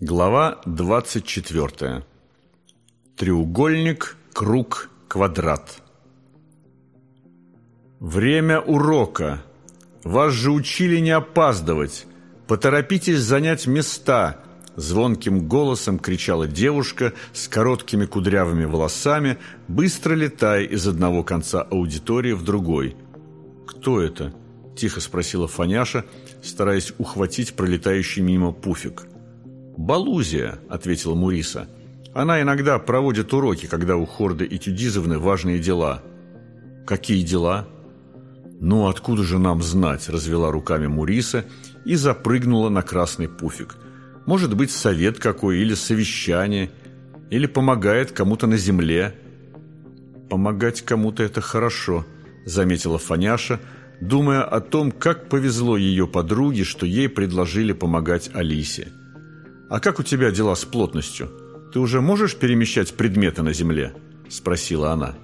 Глава 24. Треугольник, круг, квадрат. Время урока. Вас же учили не опаздывать. Поторопитесь занять места. Звонким голосом кричала девушка с короткими кудрявыми волосами, быстро летая из одного конца аудитории в другой. «Кто это?» – тихо спросила Фаняша, стараясь ухватить пролетающий мимо пуфик – «Балузия», — ответила Муриса. «Она иногда проводит уроки, когда у Хорды и Тюдизовны важные дела». «Какие дела?» «Ну, откуда же нам знать?» – развела руками Муриса и запрыгнула на красный пуфик. «Может быть, совет какой или совещание, или помогает кому-то на земле». «Помогать кому-то – это хорошо», – заметила Фаняша, думая о том, как повезло ее подруге, что ей предложили помогать Алисе. «А как у тебя дела с плотностью? Ты уже можешь перемещать предметы на земле?» – спросила она.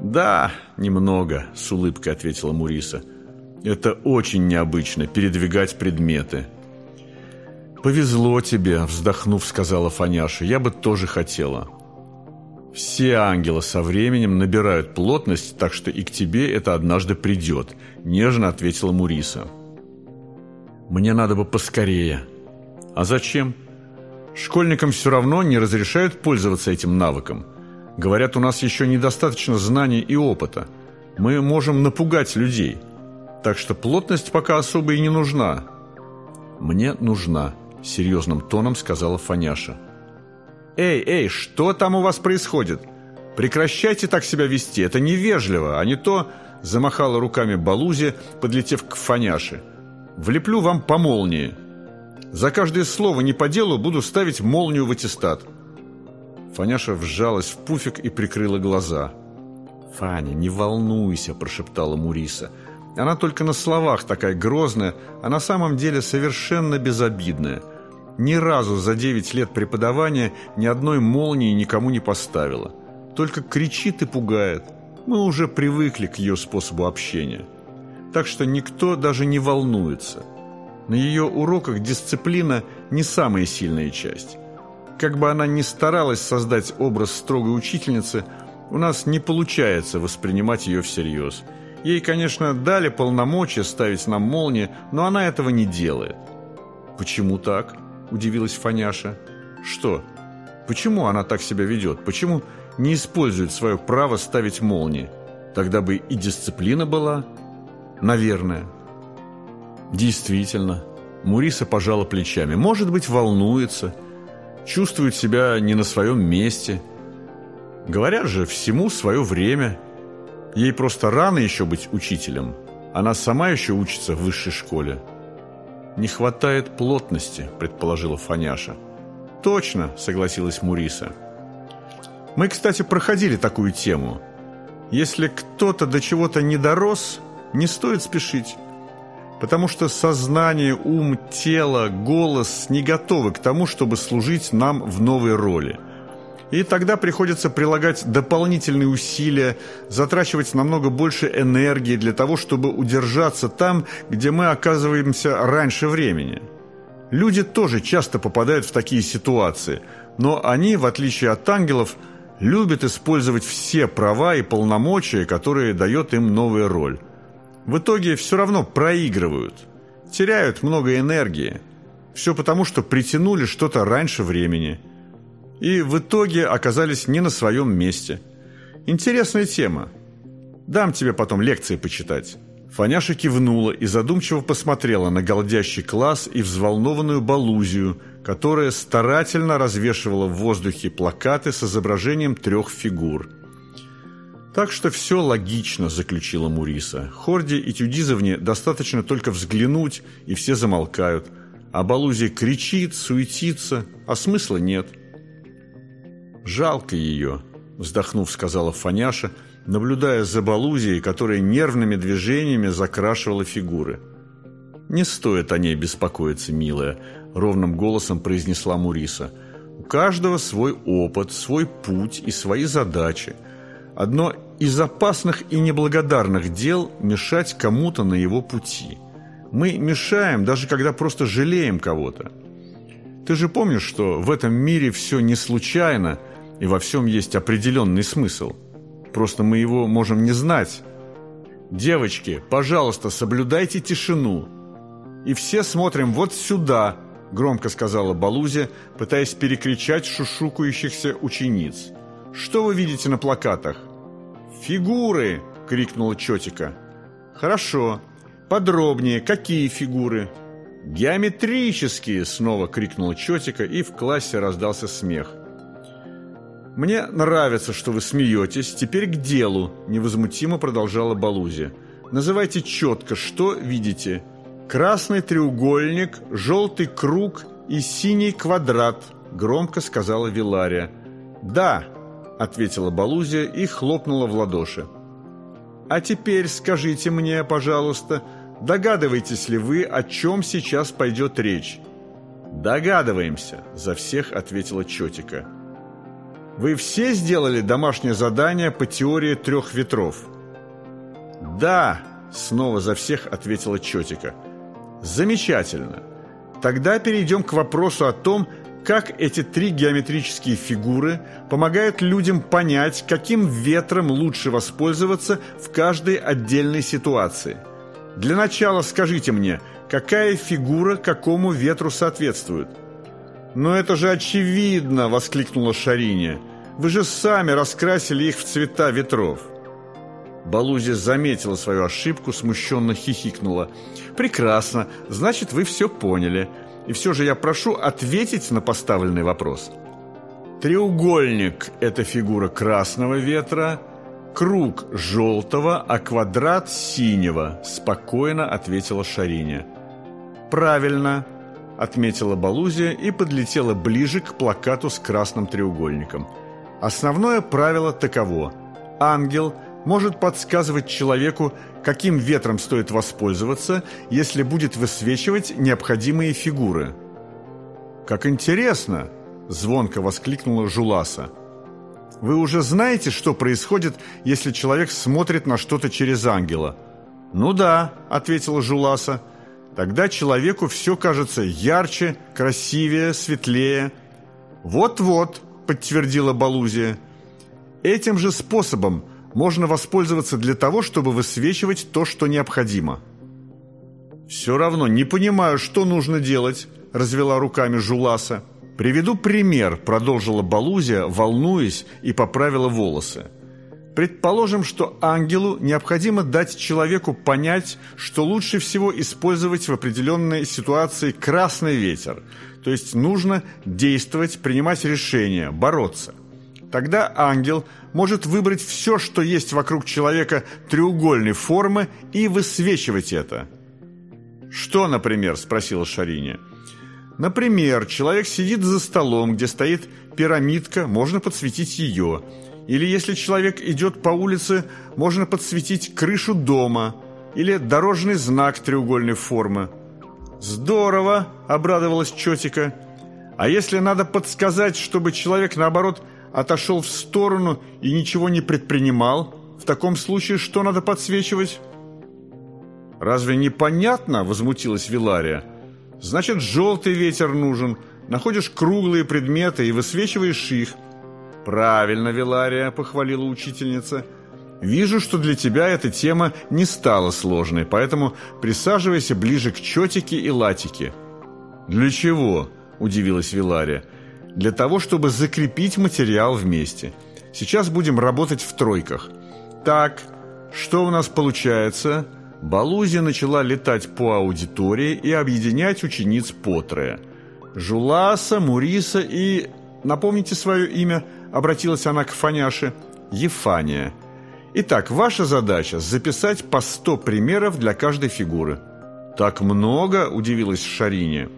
«Да, немного», – с улыбкой ответила Муриса. «Это очень необычно – передвигать предметы». «Повезло тебе», – вздохнув, сказала Фаняша. «Я бы тоже хотела». «Все ангелы со временем набирают плотность, так что и к тебе это однажды придет», – нежно ответила Муриса. «Мне надо бы поскорее», а зачем? Школьникам все равно не разрешают пользоваться этим навыком. Говорят, у нас еще недостаточно знаний и опыта. Мы можем напугать людей. Так что плотность пока особо и не нужна. Мне нужна, серьезным тоном сказала Фаняша. Эй, эй, что там у вас происходит? Прекращайте так себя вести, это невежливо, а не то... Замахала руками Балузи, подлетев к Фаняше. «Влеплю вам по молнии». За каждое слово не по делу буду ставить молнию в аттестат». Фаняша вжалась в пуфик и прикрыла глаза. «Фаня, не волнуйся», – прошептала Муриса. «Она только на словах такая грозная, а на самом деле совершенно безобидная. Ни разу за девять лет преподавания ни одной молнии никому не поставила. Только кричит и пугает. Мы уже привыкли к ее способу общения. Так что никто даже не волнуется». На ее уроках дисциплина не самая сильная часть. Как бы она ни старалась создать образ строгой учительницы, у нас не получается воспринимать ее всерьез. Ей, конечно, дали полномочия ставить нам молнии, но она этого не делает. «Почему так?» – удивилась Фаняша. «Что? Почему она так себя ведет? Почему не использует свое право ставить молнии? Тогда бы и дисциплина была?» «Наверное». Действительно. Муриса пожала плечами. Может быть, волнуется, чувствует себя не на своем месте. Говорят же, всему свое время. Ей просто рано еще быть учителем. Она сама еще учится в высшей школе. «Не хватает плотности», – предположила Фаняша. «Точно», – согласилась Муриса. «Мы, кстати, проходили такую тему. Если кто-то до чего-то не дорос, не стоит спешить потому что сознание, ум, тело, голос не готовы к тому, чтобы служить нам в новой роли. И тогда приходится прилагать дополнительные усилия, затрачивать намного больше энергии для того, чтобы удержаться там, где мы оказываемся раньше времени. Люди тоже часто попадают в такие ситуации, но они, в отличие от ангелов, любят использовать все права и полномочия, которые дает им новая роль в итоге все равно проигрывают, теряют много энергии. Все потому, что притянули что-то раньше времени. И в итоге оказались не на своем месте. Интересная тема. Дам тебе потом лекции почитать. Фаняша кивнула и задумчиво посмотрела на голдящий класс и взволнованную Балузию, которая старательно развешивала в воздухе плакаты с изображением трех фигур – так что все логично, заключила Муриса. Хорде и Тюдизовне достаточно только взглянуть, и все замолкают. А Балузи кричит, суетится, а смысла нет. «Жалко ее», – вздохнув, сказала Фаняша, наблюдая за Балузией, которая нервными движениями закрашивала фигуры. «Не стоит о ней беспокоиться, милая», – ровным голосом произнесла Муриса. «У каждого свой опыт, свой путь и свои задачи – Одно из опасных и неблагодарных дел – мешать кому-то на его пути. Мы мешаем, даже когда просто жалеем кого-то. Ты же помнишь, что в этом мире все не случайно, и во всем есть определенный смысл. Просто мы его можем не знать. Девочки, пожалуйста, соблюдайте тишину. И все смотрим вот сюда, громко сказала Балузе, пытаясь перекричать шушукающихся учениц. Что вы видите на плакатах? Фигуры, крикнула Чотика. Хорошо. Подробнее, какие фигуры? «Геометрические!» — снова крикнула Чотика, и в классе раздался смех. «Мне нравится, что вы смеетесь. Теперь к делу», — невозмутимо продолжала Балузи. «Называйте четко, что видите. Красный треугольник, желтый круг и синий квадрат», — громко сказала Вилария. «Да», — ответила Балузия и хлопнула в ладоши. «А теперь скажите мне, пожалуйста, догадываетесь ли вы, о чем сейчас пойдет речь?» «Догадываемся», — за всех ответила Чотика. Вы все сделали домашнее задание по теории трех ветров? Да, снова за всех ответила Чотика. Замечательно. Тогда перейдем к вопросу о том, как эти три геометрические фигуры помогают людям понять, каким ветром лучше воспользоваться в каждой отдельной ситуации. Для начала скажите мне, какая фигура какому ветру соответствует? «Но это же очевидно!» — воскликнула Шариня. Вы же сами раскрасили их в цвета ветров». Балузи заметила свою ошибку, смущенно хихикнула. «Прекрасно. Значит, вы все поняли. И все же я прошу ответить на поставленный вопрос». Треугольник – это фигура красного ветра, круг – желтого, а квадрат – синего, спокойно ответила Шариня. «Правильно», – отметила Балузия и подлетела ближе к плакату с красным треугольником – Основное правило таково. Ангел может подсказывать человеку, каким ветром стоит воспользоваться, если будет высвечивать необходимые фигуры. «Как интересно!» – звонко воскликнула Жуласа. «Вы уже знаете, что происходит, если человек смотрит на что-то через ангела?» «Ну да», – ответила Жуласа. «Тогда человеку все кажется ярче, красивее, светлее». «Вот-вот», подтвердила Балузия. Этим же способом можно воспользоваться для того, чтобы высвечивать то, что необходимо. «Все равно не понимаю, что нужно делать», – развела руками Жуласа. «Приведу пример», – продолжила Балузия, волнуясь, и поправила волосы. Предположим, что ангелу необходимо дать человеку понять, что лучше всего использовать в определенной ситуации красный ветер, то есть нужно действовать, принимать решения, бороться. Тогда ангел может выбрать все, что есть вокруг человека треугольной формы и высвечивать это. «Что, например?» – спросила Шариня. «Например, человек сидит за столом, где стоит пирамидка, можно подсветить ее – или если человек идет по улице, можно подсветить крышу дома или дорожный знак треугольной формы. «Здорово!» – обрадовалась Чотика. «А если надо подсказать, чтобы человек, наоборот, отошел в сторону и ничего не предпринимал, в таком случае что надо подсвечивать?» «Разве непонятно?» – возмутилась Вилария. «Значит, желтый ветер нужен. Находишь круглые предметы и высвечиваешь их. «Правильно, Вилария», — похвалила учительница. «Вижу, что для тебя эта тема не стала сложной, поэтому присаживайся ближе к чётике и латике». «Для чего?» – удивилась Вилария. «Для того, чтобы закрепить материал вместе. Сейчас будем работать в тройках. Так, что у нас получается?» Балузи начала летать по аудитории и объединять учениц по. Жуласа, Муриса и... Напомните свое имя –— обратилась она к Фаняше, — Ефания. Итак, ваша задача — записать по сто примеров для каждой фигуры. «Так много?» — удивилась Шарине.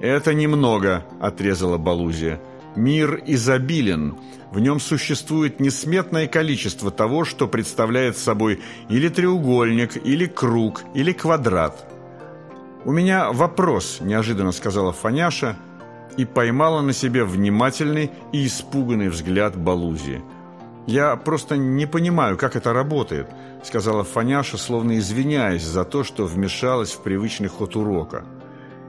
«Это немного», — отрезала Балузия. «Мир изобилен. В нем существует несметное количество того, что представляет собой или треугольник, или круг, или квадрат». «У меня вопрос», — неожиданно сказала Фаняша, и поймала на себе внимательный и испуганный взгляд Балузи. «Я просто не понимаю, как это работает», — сказала Фаняша, словно извиняясь за то, что вмешалась в привычный ход урока.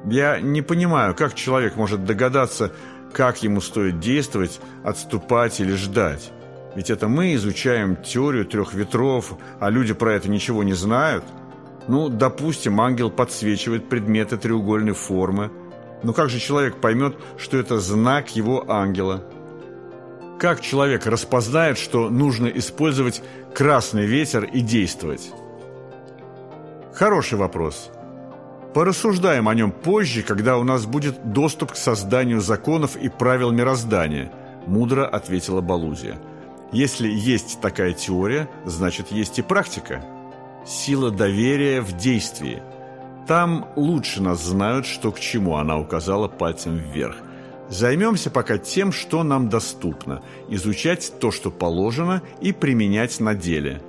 Я не понимаю, как человек может догадаться, как ему стоит действовать, отступать или ждать. Ведь это мы изучаем теорию трех ветров, а люди про это ничего не знают. Ну, допустим, ангел подсвечивает предметы треугольной формы. Но как же человек поймет, что это знак его ангела? Как человек распознает, что нужно использовать красный ветер и действовать? Хороший вопрос. Порассуждаем о нем позже, когда у нас будет доступ к созданию законов и правил мироздания, мудро ответила Балузия. Если есть такая теория, значит есть и практика. Сила доверия в действии. Там лучше нас знают, что к чему она указала пальцем вверх. Займемся пока тем, что нам доступно, изучать то, что положено, и применять на деле –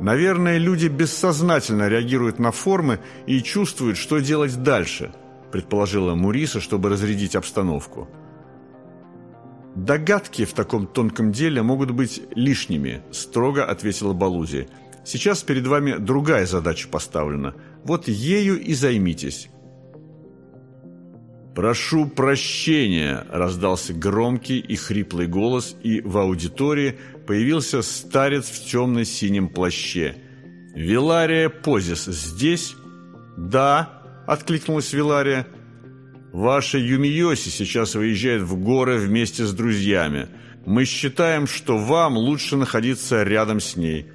Наверное, люди бессознательно реагируют на формы и чувствуют, что делать дальше, предположила Муриса, чтобы разрядить обстановку. «Догадки в таком тонком деле могут быть лишними», – строго ответила Балузи. «Сейчас перед вами другая задача поставлена. Вот ею и займитесь». «Прошу прощения!» – раздался громкий и хриплый голос, и в аудитории появился старец в темно-синем плаще. «Вилария Позис здесь?» «Да», – откликнулась Вилария. «Ваша Юмиоси сейчас выезжает в горы вместе с друзьями. Мы считаем, что вам лучше находиться рядом с ней».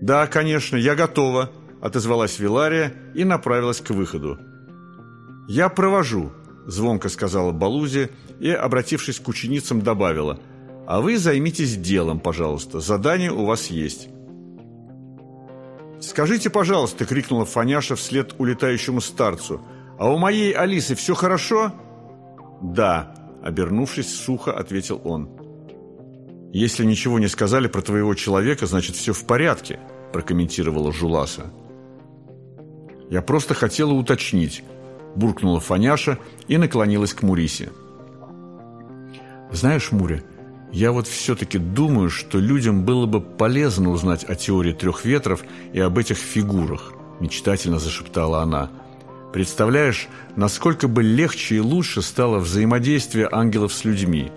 «Да, конечно, я готова», – отозвалась Вилария и направилась к выходу. «Я провожу», звонко сказала Балузи и, обратившись к ученицам, добавила «А вы займитесь делом, пожалуйста, задание у вас есть». «Скажите, пожалуйста», — крикнула Фаняша вслед улетающему старцу, «а у моей Алисы все хорошо?» «Да», — обернувшись, сухо ответил он. «Если ничего не сказали про твоего человека, значит, все в порядке», — прокомментировала Жуласа. «Я просто хотела уточнить, буркнула Фаняша и наклонилась к Мурисе. «Знаешь, Муря, я вот все-таки думаю, что людям было бы полезно узнать о теории трех ветров и об этих фигурах», мечтательно зашептала она. «Представляешь, насколько бы легче и лучше стало взаимодействие ангелов с людьми.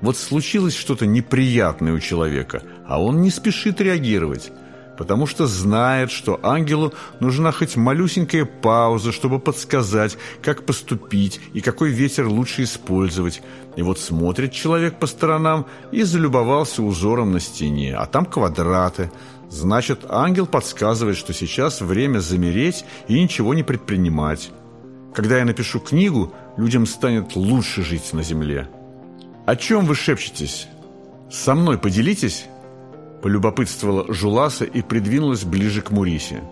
Вот случилось что-то неприятное у человека, а он не спешит реагировать» потому что знает, что ангелу нужна хоть малюсенькая пауза, чтобы подсказать, как поступить и какой ветер лучше использовать. И вот смотрит человек по сторонам и залюбовался узором на стене, а там квадраты. Значит, ангел подсказывает, что сейчас время замереть и ничего не предпринимать. Когда я напишу книгу, людям станет лучше жить на земле. О чем вы шепчетесь? Со мной поделитесь?» Полюбопытствовала Жуласа и придвинулась ближе к Мурисе.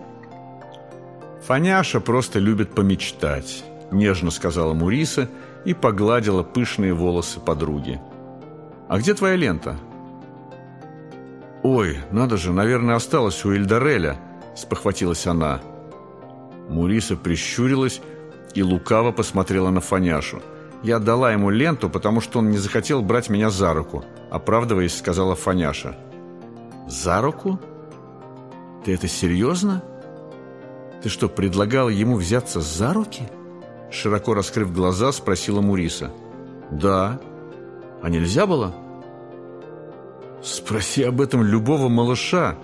«Фаняша просто любит помечтать», — нежно сказала Муриса и погладила пышные волосы подруги. «А где твоя лента?» «Ой, надо же, наверное, осталась у Эльдореля», — спохватилась она. Муриса прищурилась и лукаво посмотрела на Фаняшу. «Я дала ему ленту, потому что он не захотел брать меня за руку», — оправдываясь, сказала Фаняша. За руку? Ты это серьезно? Ты что, предлагал ему взяться за руки? Широко раскрыв глаза, спросила Муриса. Да. А нельзя было? Спроси об этом любого малыша.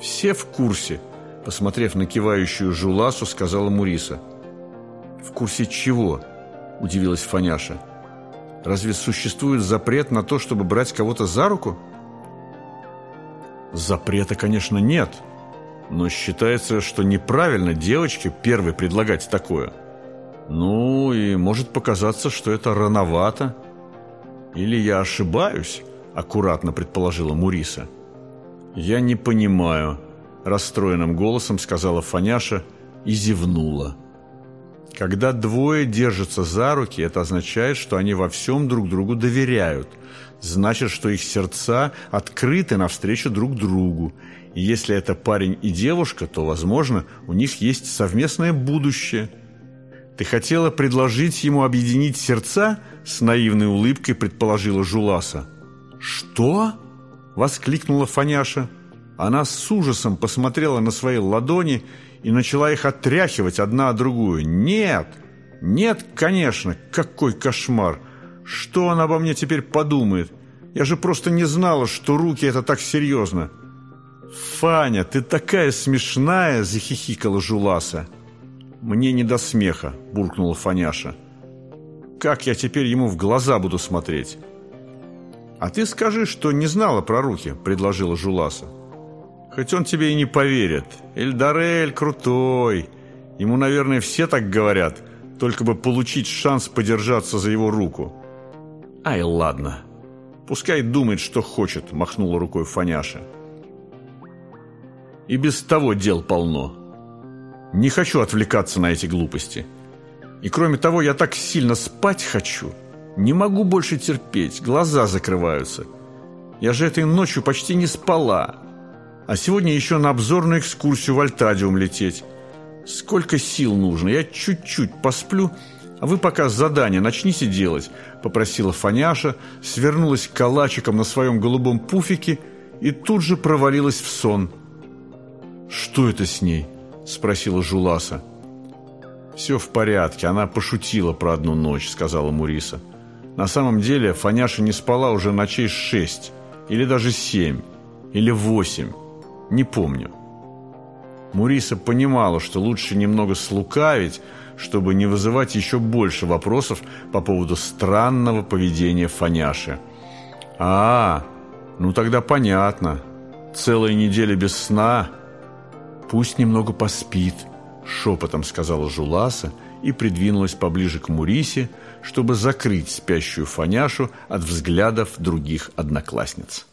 Все в курсе, посмотрев на кивающую Жуласу, сказала Муриса. В курсе чего? Удивилась Фаняша. Разве существует запрет на то, чтобы брать кого-то за руку? Запрета, конечно, нет, но считается, что неправильно девочке первой предлагать такое. Ну, и может показаться, что это рановато. Или я ошибаюсь, аккуратно предположила Муриса. Я не понимаю, расстроенным голосом сказала Фаняша и зевнула. Когда двое держатся за руки, это означает, что они во всем друг другу доверяют. Значит, что их сердца открыты навстречу друг другу. И если это парень и девушка, то, возможно, у них есть совместное будущее. Ты хотела предложить ему объединить сердца? С наивной улыбкой предположила Жуласа. «Что?» – воскликнула Фаняша. Она с ужасом посмотрела на свои ладони и начала их отряхивать одна от другую. «Нет! «Нет, конечно, какой кошмар! Что она обо мне теперь подумает? Я же просто не знала, что руки это так серьезно!» «Фаня, ты такая смешная!» – захихикала Жуласа. «Мне не до смеха», – буркнула Фаняша. «Как я теперь ему в глаза буду смотреть?» «А ты скажи, что не знала про руки», – предложила Жуласа. «Хоть он тебе и не поверит. Эльдарель крутой. Ему, наверное, все так говорят, только бы получить шанс подержаться за его руку». «Ай, ладно. Пускай думает, что хочет», – махнула рукой Фаняша. «И без того дел полно. Не хочу отвлекаться на эти глупости. И кроме того, я так сильно спать хочу». Не могу больше терпеть, глаза закрываются. Я же этой ночью почти не спала. А сегодня еще на обзорную экскурсию в Альтадиум лететь. Сколько сил нужно? Я чуть-чуть посплю, а вы пока задание начните делать», – попросила Фаняша, свернулась калачиком на своем голубом пуфике и тут же провалилась в сон. «Что это с ней?» – спросила Жуласа. «Все в порядке, она пошутила про одну ночь», – сказала Муриса. На самом деле Фаняша не спала уже ночей шесть, или даже семь, или восемь, не помню. Муриса понимала, что лучше немного слукавить, чтобы не вызывать еще больше вопросов по поводу странного поведения Фаняши. «А, ну тогда понятно. Целая неделя без сна. Пусть немного поспит», — шепотом сказала Жуласа и придвинулась поближе к Мурисе, чтобы закрыть спящую Фаняшу от взглядов других одноклассниц.